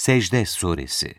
Secde Suresi